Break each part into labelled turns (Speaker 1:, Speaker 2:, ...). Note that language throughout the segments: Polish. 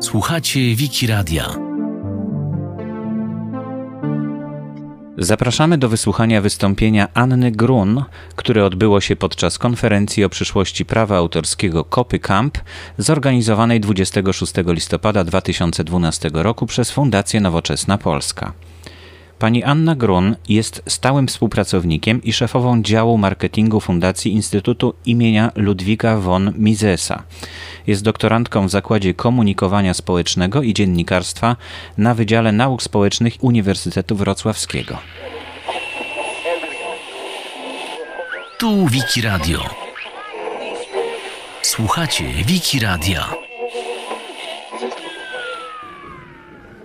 Speaker 1: Słuchacie Wiki Radia.
Speaker 2: Zapraszamy do wysłuchania wystąpienia Anny Grun, które odbyło się podczas konferencji o przyszłości prawa autorskiego Kopy Camp, zorganizowanej 26 listopada 2012 roku przez Fundację Nowoczesna Polska. Pani Anna Grun jest stałym współpracownikiem i szefową działu marketingu Fundacji Instytutu imienia Ludwika von Misesa. Jest doktorantką w Zakładzie Komunikowania Społecznego i Dziennikarstwa na Wydziale Nauk Społecznych Uniwersytetu Wrocławskiego.
Speaker 1: Tu Wiki Radio. Słuchacie Wiki Radia.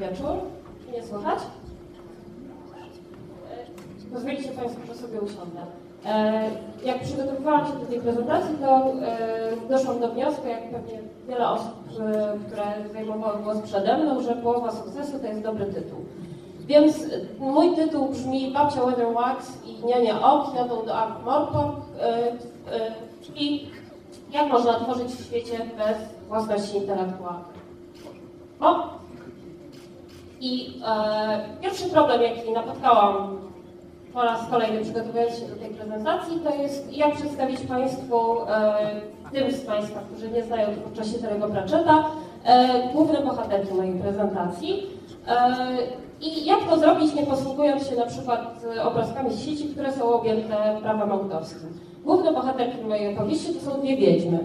Speaker 3: Wieczór. Nie słychać? E, Pozwolicie Państwo, że sobie usiądę. E, Jak przygotowywałam się do tej prezentacji, to e, doszłam do wniosku, jak pewnie wiele osób, które zajmowały głos przede mną, że połowa sukcesu to jest dobry tytuł. Więc mój tytuł brzmi Babcia Weatherwax i Niania Ok jadą do Ankh Morpork, e, czyli jak można tworzyć w świecie bez własności intelektualnej. O, i e, pierwszy problem, jaki napotkałam po raz kolejny przygotowując się do tej prezentacji, to jest jak przedstawić Państwu, e, tym z Państwa, którzy nie znają twórczości Terego Pratchetta, e, główne bohaterki mojej prezentacji. E, I jak to zrobić, nie posługując się na przykład e, obrazkami z sieci, które są objęte prawem autorskim. Główne bohaterki mojej opowieści to są dwie wiedźmy.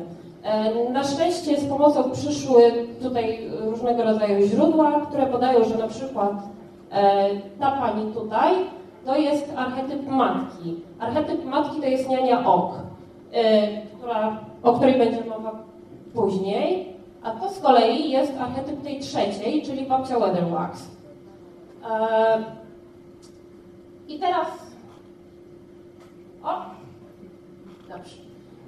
Speaker 3: Na szczęście z pomocą przyszły tutaj różnego rodzaju źródła, które podają, że na przykład ta pani tutaj to jest archetyp matki. Archetyp matki to jest niania ok, e, która, o której będzie mowa później, a to z kolei jest archetyp tej trzeciej, czyli babcia Weatherwax. E, I teraz... O! Dobrze.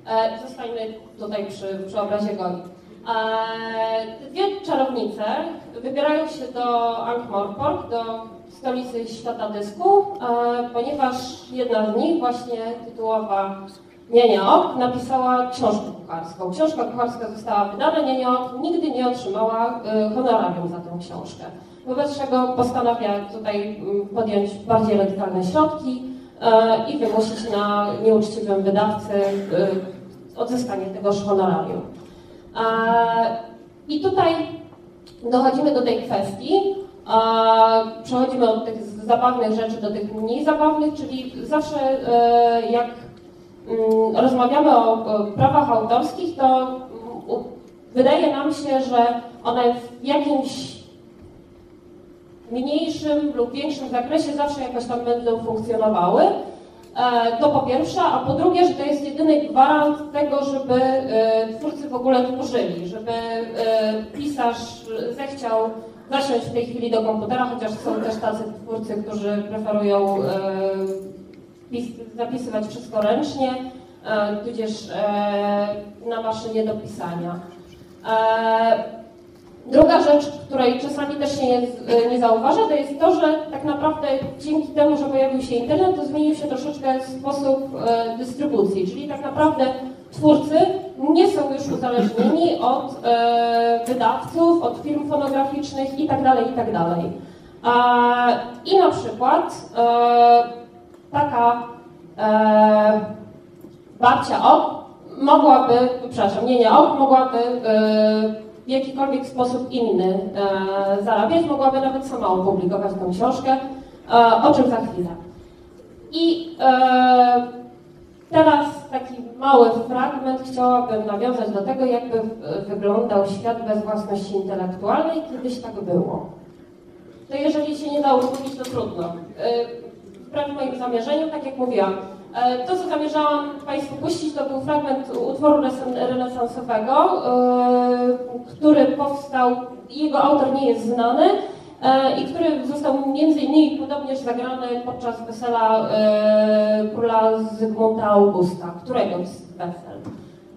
Speaker 3: E, Zostańmy tutaj przy, przy obrazie Goli. E, dwie czarownice wybierają się do Ankh-Morpork, do stolicy świata dysku, e, ponieważ jedna z nich, właśnie tytułowa Nienia Ok, napisała książkę kucharską. Książka kucharska została wydana, Nienia Ok nigdy nie otrzymała e, honorarium za tę książkę. Wobec czego postanawia tutaj mm, podjąć bardziej radykalne środki i wymusić na nieuczciwym wydawcy odzyskanie tegoż honorarium. I tutaj dochodzimy do tej kwestii. Przechodzimy od tych zabawnych rzeczy do tych mniej zabawnych, czyli zawsze e, jak mm, rozmawiamy o prawach autorskich, to wydaje nam się, że one w jakimś mniejszym lub większym zakresie zawsze jakoś tam będą funkcjonowały. E, To po pierwsze, a po drugie, że to jest jedyny gwarant tego, żeby e, twórcy w ogóle tworzyli, żeby e, pisarz zechciał zasiąść w tej chwili do komputera, chociaż są też tacy twórcy, którzy preferują pis- zapisywać wszystko ręcznie, tudzież na maszynie do pisania. E, Druga rzecz, której czasami też się nie, nie zauważa, to jest to, że tak naprawdę dzięki temu, że pojawił się internet, to zmienił się troszeczkę sposób e, dystrybucji, czyli tak naprawdę twórcy nie są już uzależnieni od e, wydawców, od firm fonograficznych itd. itd. A, I na przykład e, taka e, babcia ok mogłaby, przepraszam, nie, nie ok, mogłaby e, w jakikolwiek sposób inny e, zarabiać, mogłaby nawet sama opublikować tę książkę, e, o czym za chwilę. I e, teraz taki mały fragment chciałabym nawiązać do tego, jakby wyglądał świat bez własności intelektualnej, kiedyś tak było. To jeżeli się nie da uruchomić, to trudno. E, Wbrew moim zamierzeniu, tak jak mówiłam, to co zamierzałam Państwu puścić, to był fragment utworu renesansowego, e, który powstał, jego autor nie jest znany e, i który został między innymi podobnież zagrany podczas wesela e, króla Zygmunta Augusta, któregoś z wesel,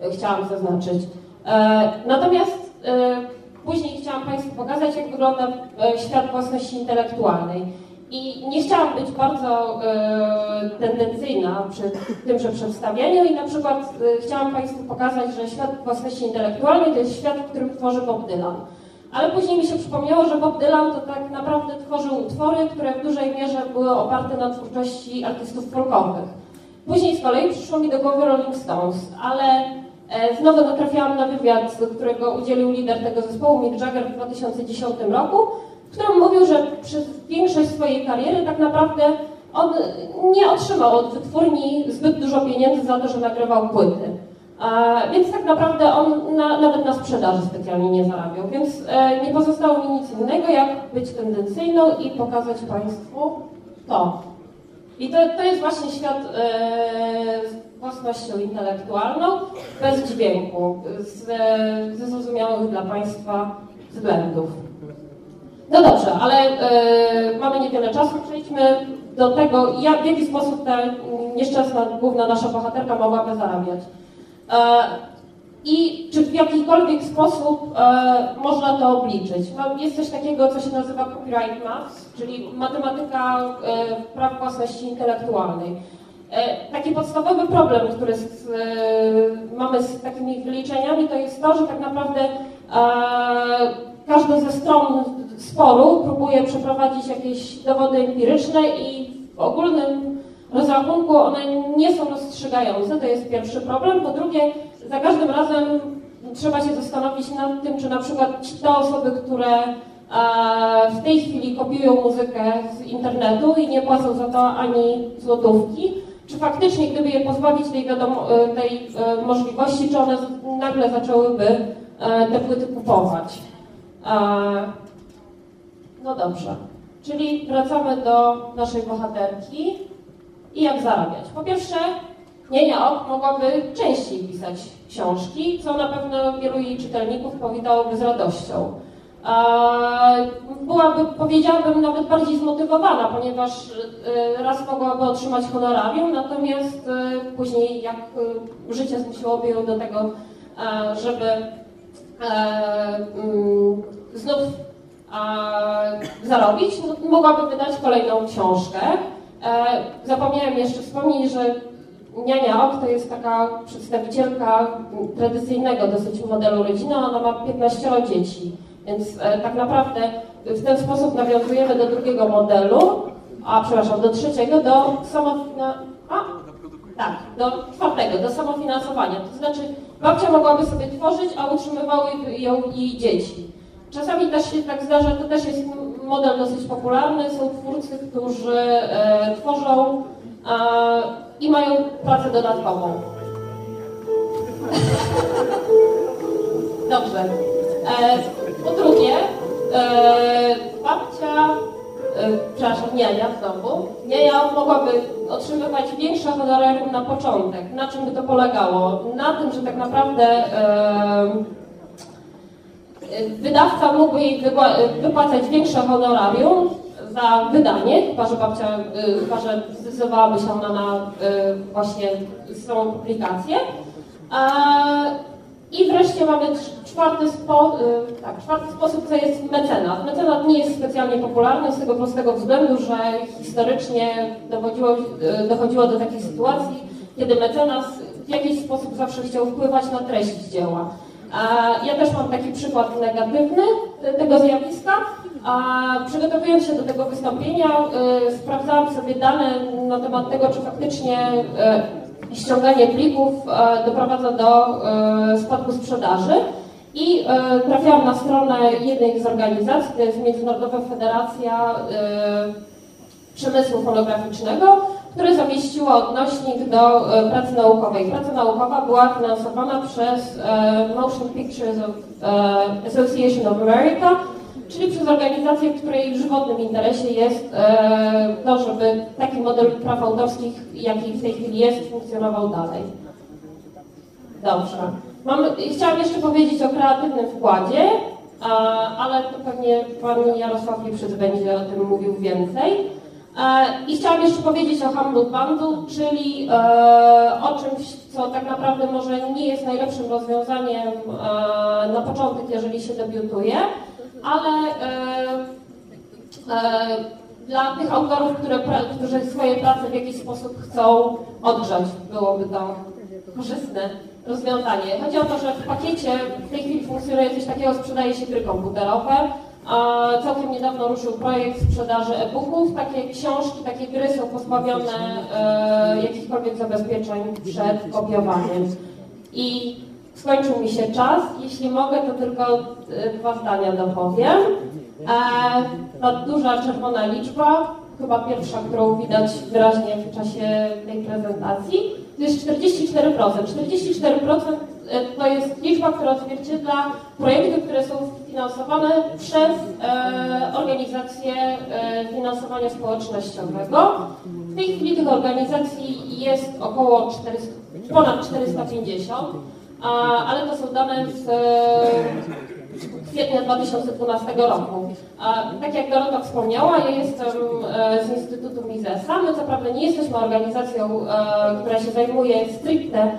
Speaker 3: e, chciałam zaznaczyć. E, Natomiast e, później chciałam Państwu pokazać, jak wygląda e, świat własności intelektualnej. I nie chciałam być bardzo e, tendencyjna przy tymże przedstawieniu i na przykład e, chciałam Państwu pokazać, że świat własności intelektualnej to jest świat, w którym tworzy Bob Dylan. Ale później mi się przypomniało, że Bob Dylan to tak naprawdę tworzył utwory, które w dużej mierze były oparte na twórczości artystów folkowych. Później z kolei przyszło mi do głowy Rolling Stones, ale e, znowu natrafiałam na wywiad, którego udzielił lider tego zespołu, Mick Jagger w 2010 roku, którym mówił, że przez większość swojej kariery tak naprawdę on nie otrzymał od wytwórni zbyt dużo pieniędzy za to, że nagrywał płyty. E, więc tak naprawdę on na, nawet na sprzedaży specjalnie nie zarabiał. Więc e, nie pozostało mi nic innego, jak być tendencyjną i pokazać Państwu to. I to, to jest właśnie świat e, z własnością intelektualną, bez dźwięku, z, ze zrozumiałych dla Państwa względów. No dobrze, ale e, mamy niewiele czasu. Przejdźmy do tego, jak, w jaki sposób ta nieszczęsna główna nasza bohaterka mogłaby zarabiać. E, I czy w jakikolwiek sposób e, można to obliczyć? No, jest coś takiego, co się nazywa copyright maths, czyli matematyka praw własności intelektualnej. Taki podstawowy problem, który z, mamy z takimi wyliczeniami, to jest to, że tak naprawdę każda ze stron sporu próbuje przeprowadzić jakieś dowody empiryczne i w ogólnym rozrachunku one nie są rozstrzygające, to jest pierwszy problem. Po drugie, za każdym razem trzeba się zastanowić nad tym, czy na przykład te osoby, które e, w tej chwili kopiują muzykę z internetu i nie płacą za to ani złotówki, czy faktycznie, gdyby je pozbawić tej, wiadomo, e, tej e, możliwości, czy one nagle zaczęłyby te płyty kupować. No dobrze. Czyli wracamy do naszej bohaterki i jak zarabiać. Po pierwsze, Nienia Ok mogłaby częściej pisać książki, co na pewno wielu jej czytelników powitałoby z radością. Byłaby, powiedziałabym, nawet bardziej zmotywowana, ponieważ e, raz mogłaby otrzymać honorarium, natomiast e, później jak e, życie zmusiłoby ją do tego, żeby mm, znów zarobić, no, mogłaby wydać kolejną książkę. Zapomniałem jeszcze wspomnieć, że Niania Ok to jest taka przedstawicielka tradycyjnego dosyć modelu rodziny, ona ma 15 dzieci, więc e, tak naprawdę w ten sposób nawiązujemy do drugiego modelu, a przepraszam, do trzeciego, do samofinansowania. Tak, do czwartego, do samofinansowania. To znaczy babcia mogłaby sobie tworzyć, a utrzymywały ją jej dzieci. Czasami też się tak zdarza, to też jest model dosyć popularny, są twórcy, którzy e, tworzą e, i mają pracę dodatkową. Dobrze. E, po drugie, e, babcia, e, przepraszam, niania znowu, niania mogłaby otrzymywać większe honorarium na początek. Na czym by to polegało? Na tym, że tak naprawdę e, wydawca mógłby jej wypłacać większe honorarium, za wydanie, chyba że babcia, y, chyba że zdecydowałaby się ona na y, właśnie swoją publikację. I wreszcie mamy czwarty, spo, y, tak, czwarty sposób, to jest mecenat. Mecenat nie jest specjalnie popularny z tego prostego względu, że historycznie dochodziło, dochodziło do takiej sytuacji, kiedy mecenas w jakiś sposób zawsze chciał wpływać na treść dzieła. Ja też mam taki przykład negatywny tego zjawiska. Przygotowując się do tego wystąpienia, y, sprawdzałam sobie dane na temat tego, czy faktycznie y, ściąganie plików doprowadza do spadku sprzedaży. I trafiłam na stronę jednej z organizacji, to jest Międzynarodowa Federacja Przemysłu Fonograficznego, które zamieściło odnośnik do pracy naukowej. Praca naukowa była finansowana przez Motion Pictures of, Association of America, czyli przez organizację, w której żywotnym interesie jest e, to, żeby taki model praw autorskich, jaki w tej chwili jest, funkcjonował dalej. Dobrze. Mam, chciałam jeszcze powiedzieć o kreatywnym wkładzie, ale to pewnie pan Jarosław Liprzyc będzie o tym mówił więcej. E, I chciałam jeszcze powiedzieć o Humble Bundle, czyli e, o czymś, co tak naprawdę może nie jest najlepszym rozwiązaniem na początek, jeżeli się debiutuje, ale e, e, dla tych autorów, które, którzy swoje prace w jakiś sposób chcą odgrzać. Byłoby to korzystne rozwiązanie. Chodzi o to, że w pakiecie w tej chwili funkcjonuje coś takiego, sprzedaje się gry komputerowe. Całkiem niedawno ruszył projekt sprzedaży e-booków. Takie książki, takie gry są pozbawione e, jakichkolwiek zabezpieczeń przed kopiowaniem. I skończył mi się czas. Jeśli mogę, to tylko e, dwa zdania dopowiem. E, ta duża czerwona liczba, chyba pierwsza, którą widać wyraźnie w czasie tej prezentacji, to jest 44%. 44% e, to jest liczba, która odzwierciedla projekty, które są finansowane przez e, organizacje e, finansowania społecznościowego. W tej chwili tych organizacji jest około 400, ponad 450, a, ale to są dane z e, kwietnia 2012 roku. A, tak jak Dorota wspomniała, ja jestem e, z Instytutu Misesa. My co prawda nie jesteśmy organizacją, e, która się zajmuje stricte e,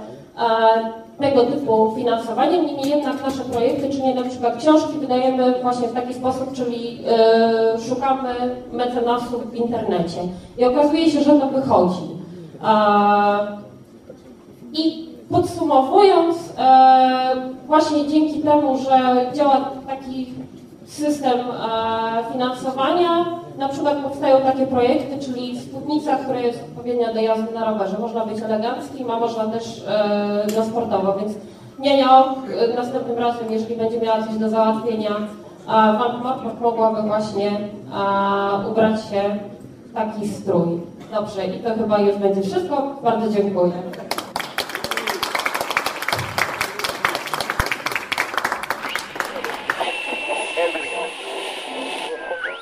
Speaker 3: tego typu finansowaniem, niemniej jednak nasze projekty, czyli na przykład książki wydajemy właśnie w taki sposób, czyli szukamy mecenasów w internecie. I okazuje się, że to wychodzi. I podsumowując, e, właśnie dzięki temu, że działa taki system e, finansowania, na przykład powstają takie projekty, czyli spódnica, która jest odpowiednia do jazdy na rowerze. Można być eleganckim, a można też e, na sportowo, więc Nienia e, następnym razem, jeżeli będzie miała coś do załatwienia, mogłaby właśnie ubrać się w taki strój. Dobrze, i to chyba już będzie wszystko. Bardzo dziękuję.